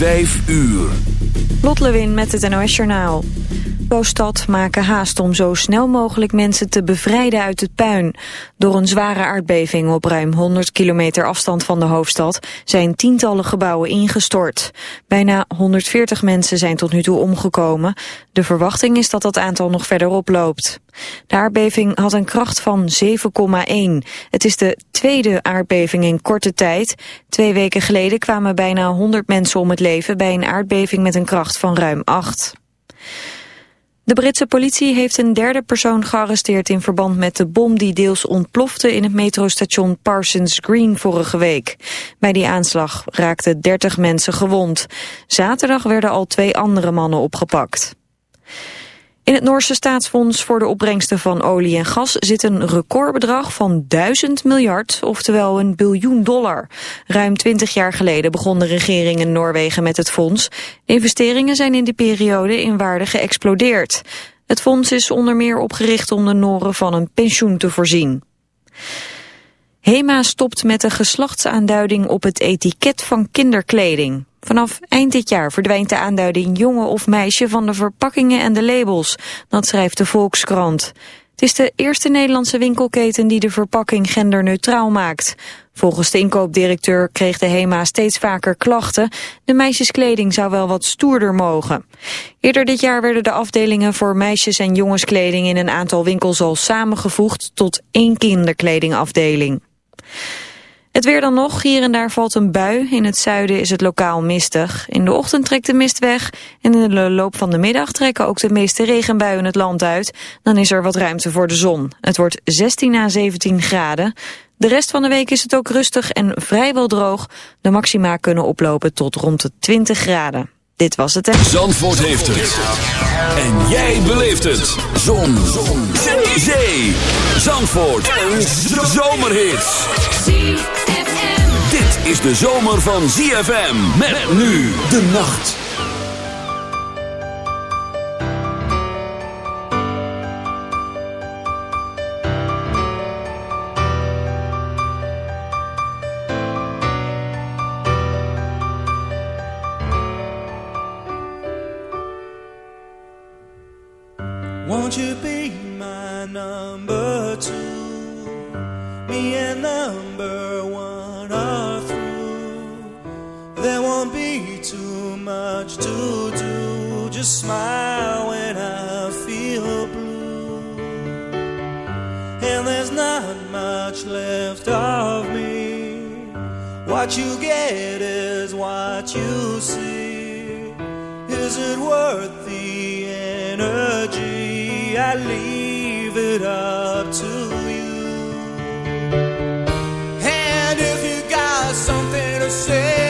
Vijf uur. Lot Lewin met het NOS Journaal. Boostad maken haast om zo snel mogelijk mensen te bevrijden uit het puin. Door een zware aardbeving op ruim 100 kilometer afstand van de hoofdstad zijn tientallen gebouwen ingestort. Bijna 140 mensen zijn tot nu toe omgekomen. De verwachting is dat dat aantal nog verder oploopt. De aardbeving had een kracht van 7,1. Het is de tweede aardbeving in korte tijd. Twee weken geleden kwamen bijna 100 mensen om het leven bij een aardbeving met een kracht van ruim 8. De Britse politie heeft een derde persoon gearresteerd in verband met de bom die deels ontplofte in het metrostation Parsons Green vorige week. Bij die aanslag raakten 30 mensen gewond. Zaterdag werden al twee andere mannen opgepakt. In het Noorse staatsfonds voor de opbrengsten van olie en gas zit een recordbedrag van 1000 miljard, oftewel een biljoen dollar. Ruim 20 jaar geleden begon de regering in Noorwegen met het fonds. investeringen zijn in die periode in waarde geëxplodeerd. Het fonds is onder meer opgericht om de Noren van een pensioen te voorzien. HEMA stopt met de geslachtsaanduiding op het etiket van kinderkleding. Vanaf eind dit jaar verdwijnt de aanduiding jongen of meisje van de verpakkingen en de labels. Dat schrijft de Volkskrant. Het is de eerste Nederlandse winkelketen die de verpakking genderneutraal maakt. Volgens de inkoopdirecteur kreeg de HEMA steeds vaker klachten. De meisjeskleding zou wel wat stoerder mogen. Eerder dit jaar werden de afdelingen voor meisjes- en jongenskleding in een aantal winkels al samengevoegd tot één kinderkledingafdeling. Het weer dan nog. Hier en daar valt een bui. In het zuiden is het lokaal mistig. In de ochtend trekt de mist weg. En in de loop van de middag trekken ook de meeste regenbuien het land uit. Dan is er wat ruimte voor de zon. Het wordt 16 à 17 graden. De rest van de week is het ook rustig en vrijwel droog. De maxima kunnen oplopen tot rond de 20 graden. Dit was het. Zandvoort heeft het. En jij beleeft het. Zon. Zon. Zee. Zandvoort. Een zomerhit. Is de zomer van ZFM. Met nu de nacht. Won't you be my number two? Me and number much to do. Just smile when I feel blue. And there's not much left of me. What you get is what you see. Is it worth the energy? I leave it up to you. And if you got something to say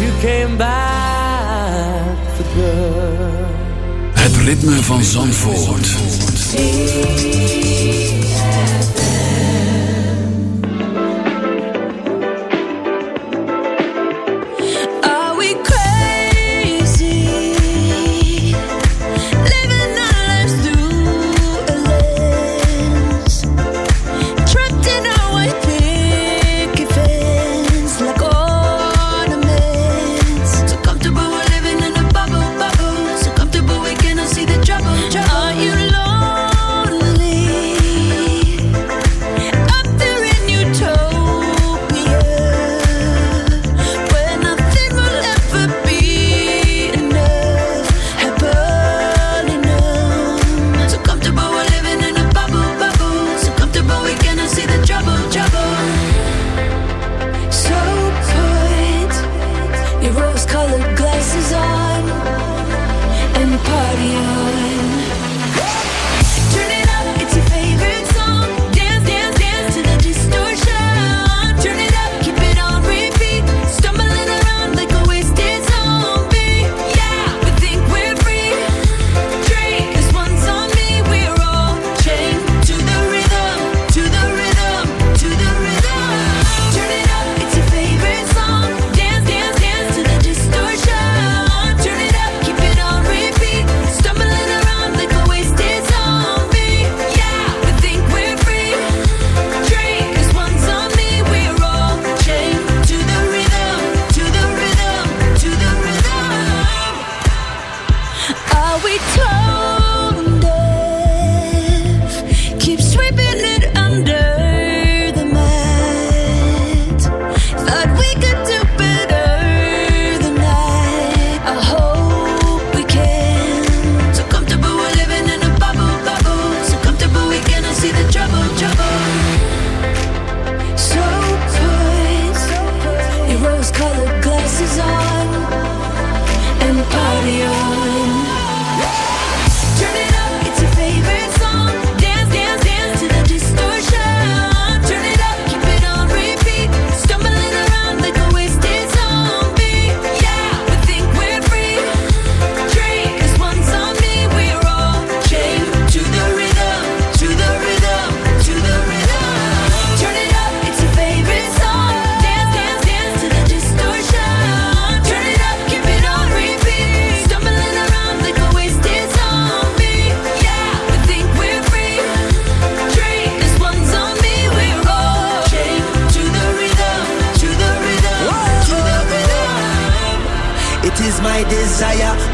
you came back for good. Het ritme van Zandvoort. Zandvoort.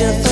your of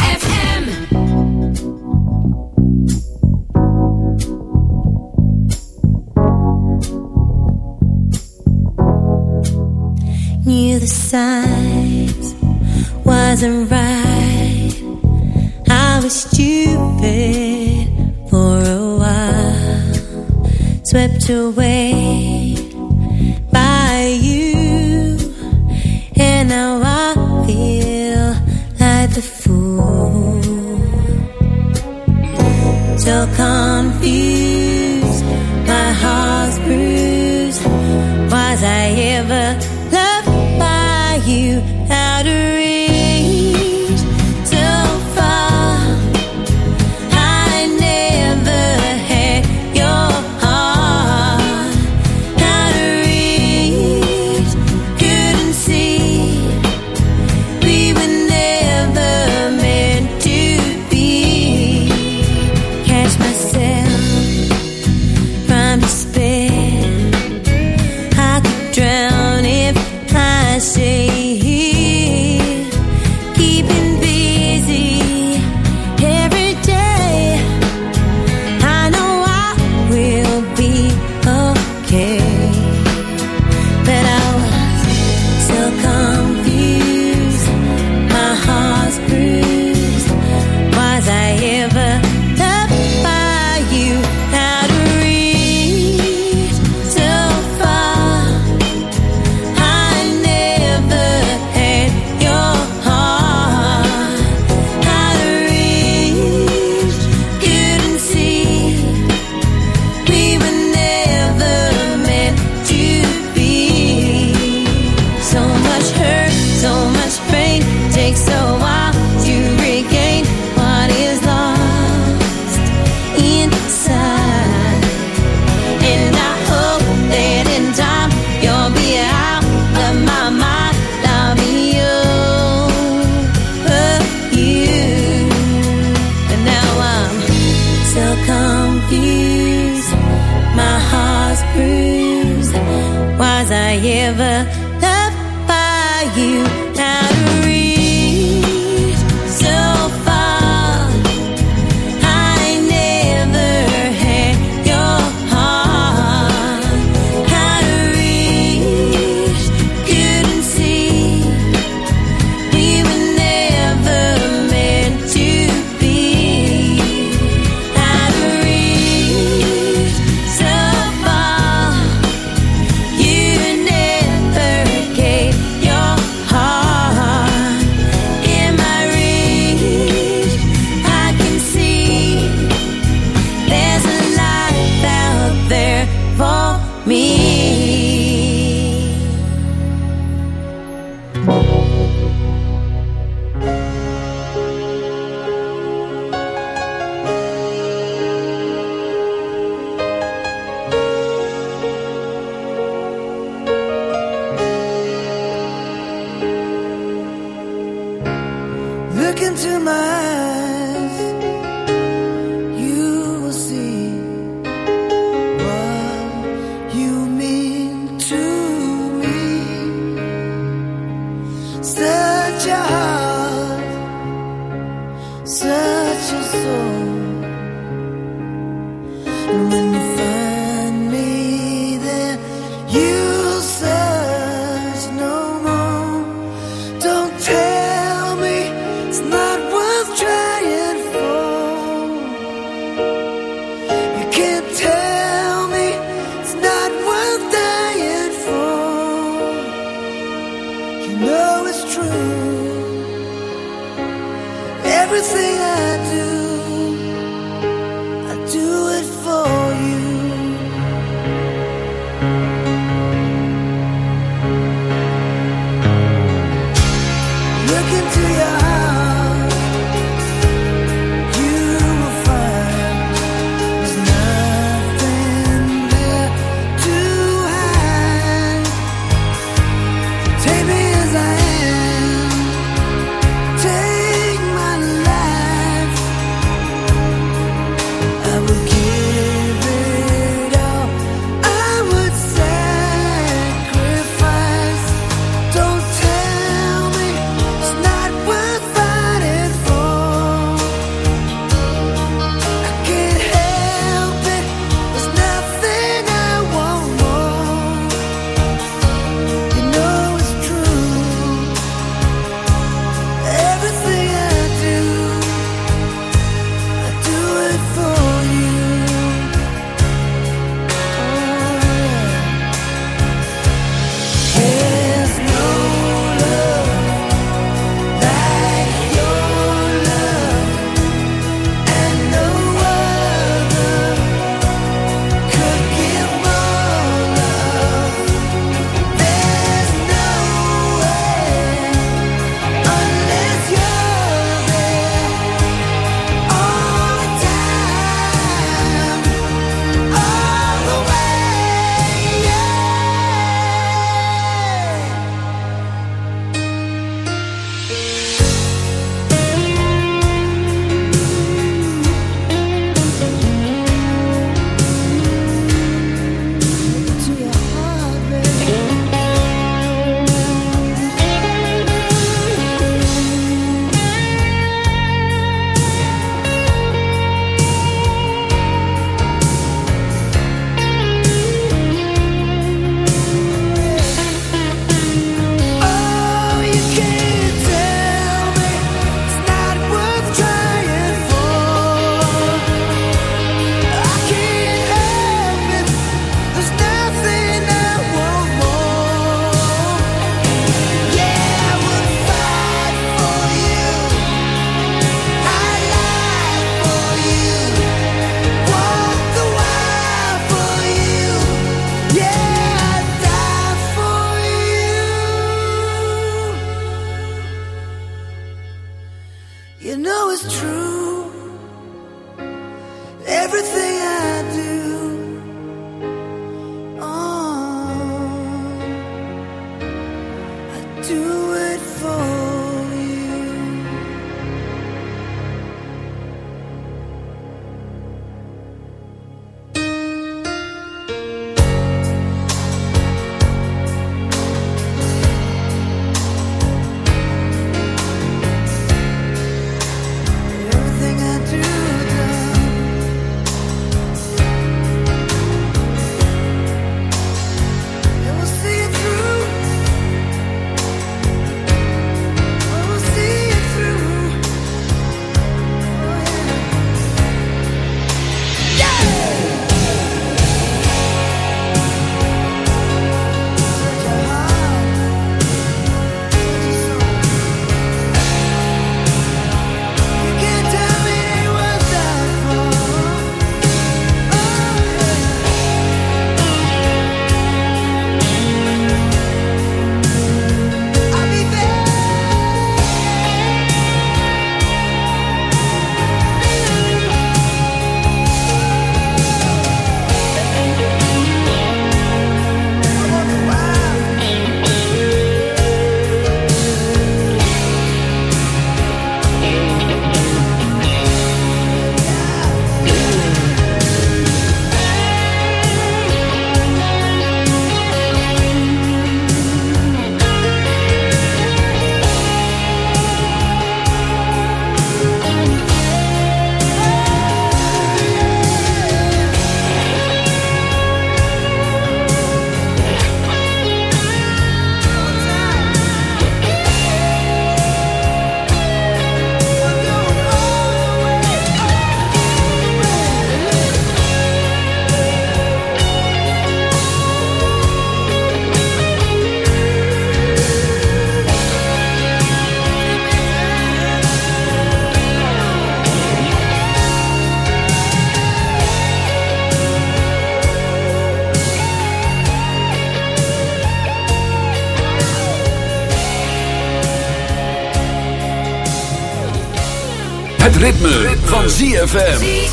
ritme, ritme. van ZFM.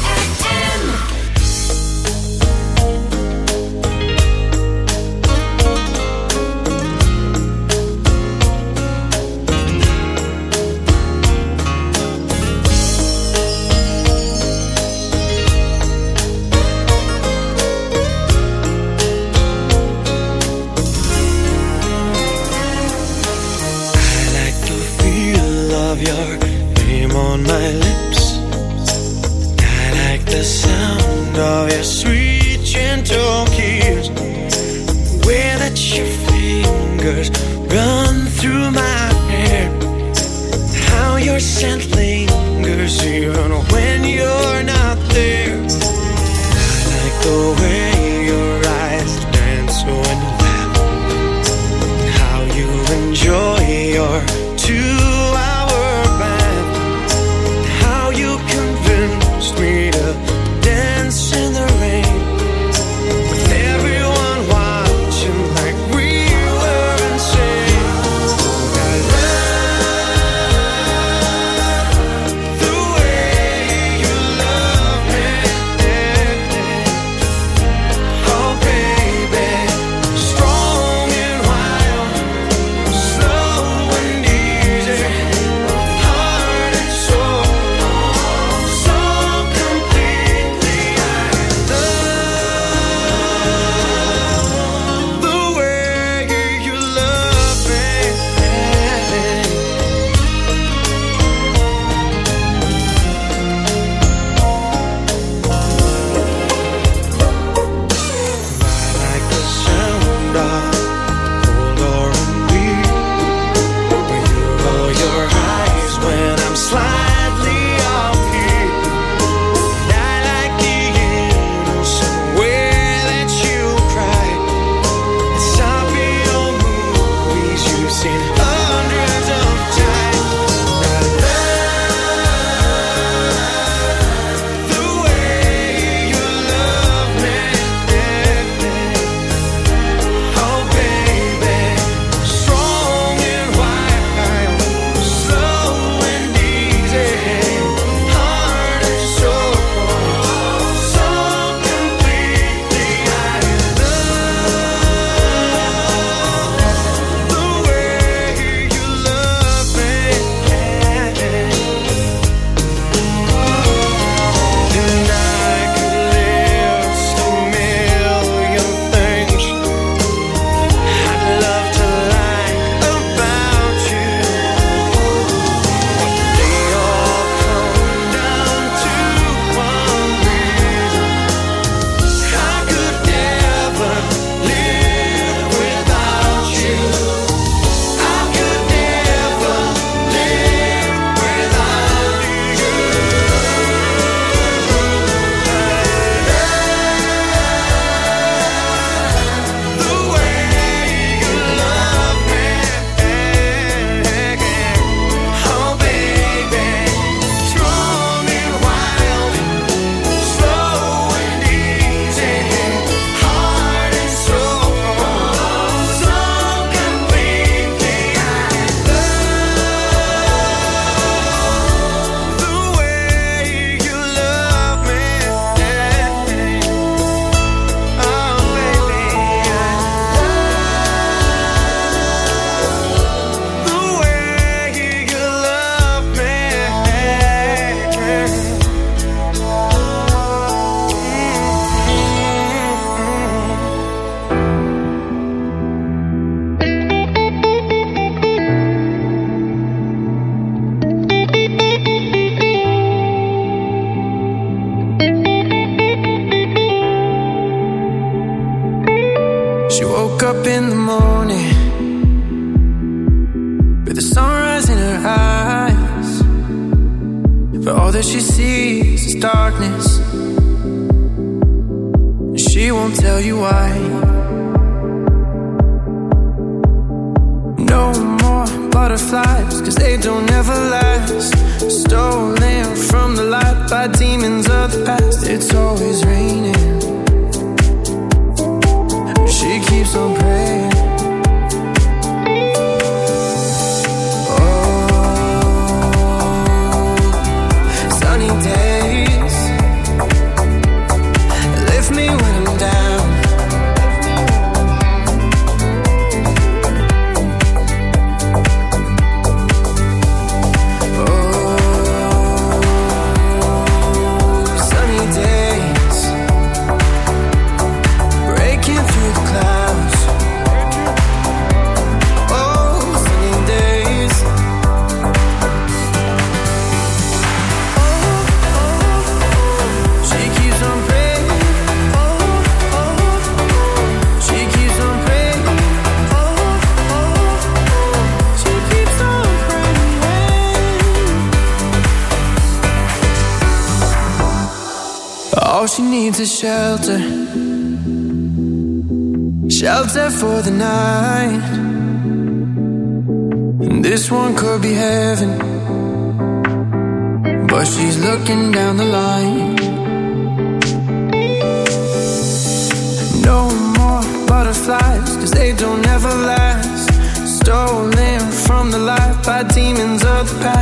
your cream on my lips. I like the sound of your sweet gentle kiss. Where that your fingers run through my hair. How your scent lingers even when you're not there. I like the way your eyes dance when you laugh. How you enjoy your two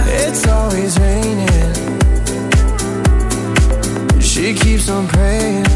it's always raining. She keeps on praying.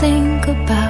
think about